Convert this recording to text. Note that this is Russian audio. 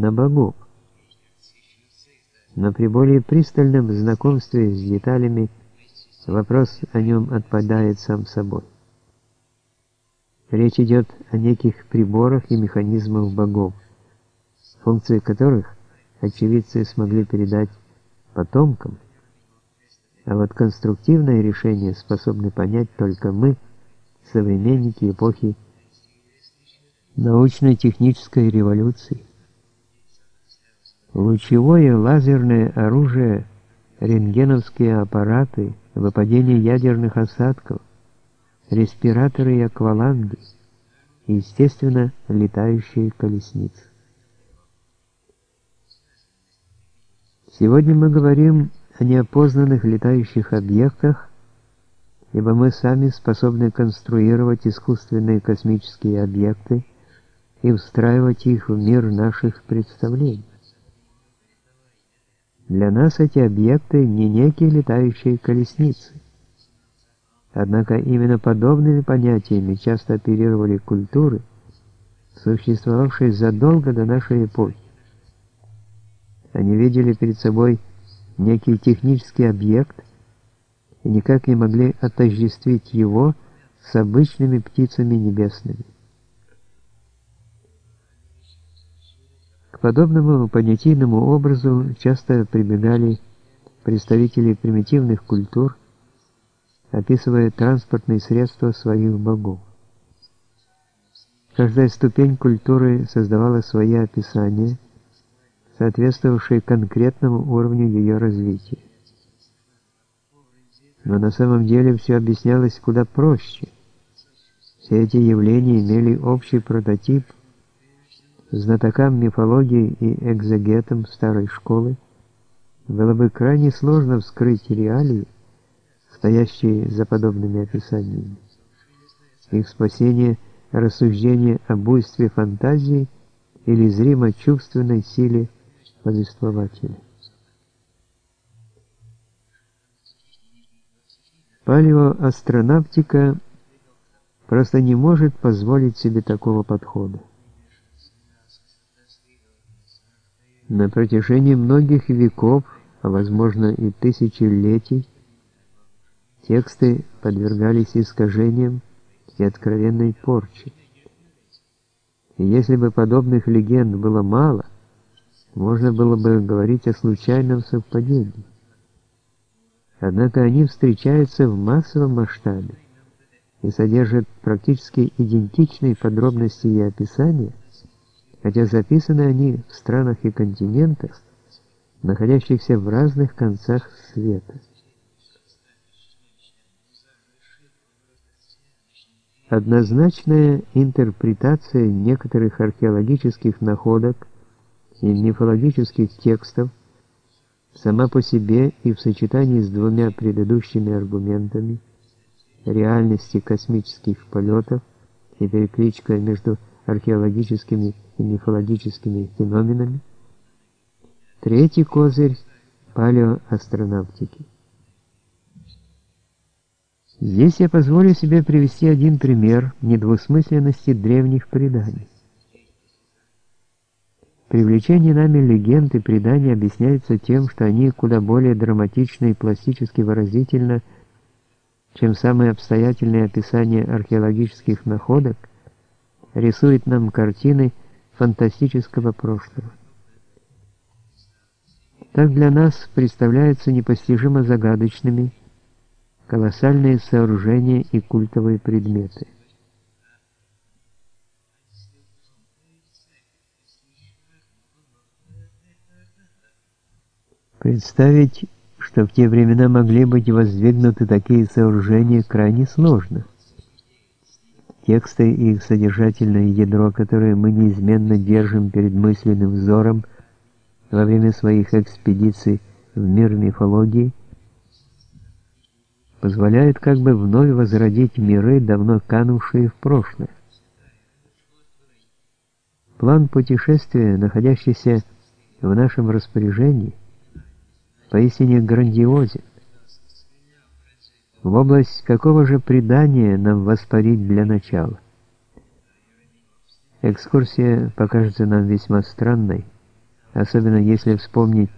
на богов. Но при более пристальном знакомстве с деталями вопрос о нем отпадает сам собой. Речь идет о неких приборах и механизмах богов, функции которых очевидцы смогли передать потомкам, а вот конструктивное решение способны понять только мы, современники эпохи научно-технической революции. Лучевое лазерное оружие, рентгеновские аппараты, выпадение ядерных осадков, респираторы и акваланги, и, естественно, летающие колесницы. Сегодня мы говорим о неопознанных летающих объектах, ибо мы сами способны конструировать искусственные космические объекты и устраивать их в мир наших представлений. Для нас эти объекты не некие летающие колесницы. Однако именно подобными понятиями часто оперировали культуры, существовавшие задолго до нашей эпохи. Они видели перед собой некий технический объект и никак не могли отождествить его с обычными птицами небесными. К подобному понятийному образу часто прибегали представители примитивных культур, описывая транспортные средства своих богов. Каждая ступень культуры создавала свои описания – соответствовавшие конкретному уровню ее развития. Но на самом деле все объяснялось куда проще. Все эти явления имели общий прототип. Знатокам мифологии и экзегетам старой школы было бы крайне сложно вскрыть реалии, стоящие за подобными описаниями. Их спасение – рассуждение о буйстве фантазии или зримо-чувственной силе повествователя. Палеоастронавтика просто не может позволить себе такого подхода. На протяжении многих веков, а возможно и тысячелетий, тексты подвергались искажениям и откровенной порче. И если бы подобных легенд было мало, можно было бы говорить о случайном совпадении. Однако они встречаются в массовом масштабе и содержат практически идентичные подробности и описания, хотя записаны они в странах и континентах, находящихся в разных концах света. Однозначная интерпретация некоторых археологических находок – и мифологических текстов сама по себе и в сочетании с двумя предыдущими аргументами реальности космических полетов и перекличка между археологическими и мифологическими феноменами. Третий козырь палеоастронавтики. Здесь я позволю себе привести один пример недвусмысленности древних преданий. Привлечение нами легенд и преданий объясняется тем, что они куда более драматично и пластически выразительно, чем самые обстоятельные описания археологических находок, рисуют нам картины фантастического прошлого. Так для нас представляются непостижимо загадочными колоссальные сооружения и культовые предметы. Представить, что в те времена могли быть воздвигнуты такие сооружения, крайне сложно. Тексты и их содержательное ядро, которые мы неизменно держим перед мысленным взором во время своих экспедиций в мир мифологии, позволяют как бы вновь возродить миры, давно канувшие в прошлое. План путешествия, находящийся в нашем распоряжении – поистине грандиозен. В область какого же предания нам воспарить для начала? Экскурсия покажется нам весьма странной, особенно если вспомнить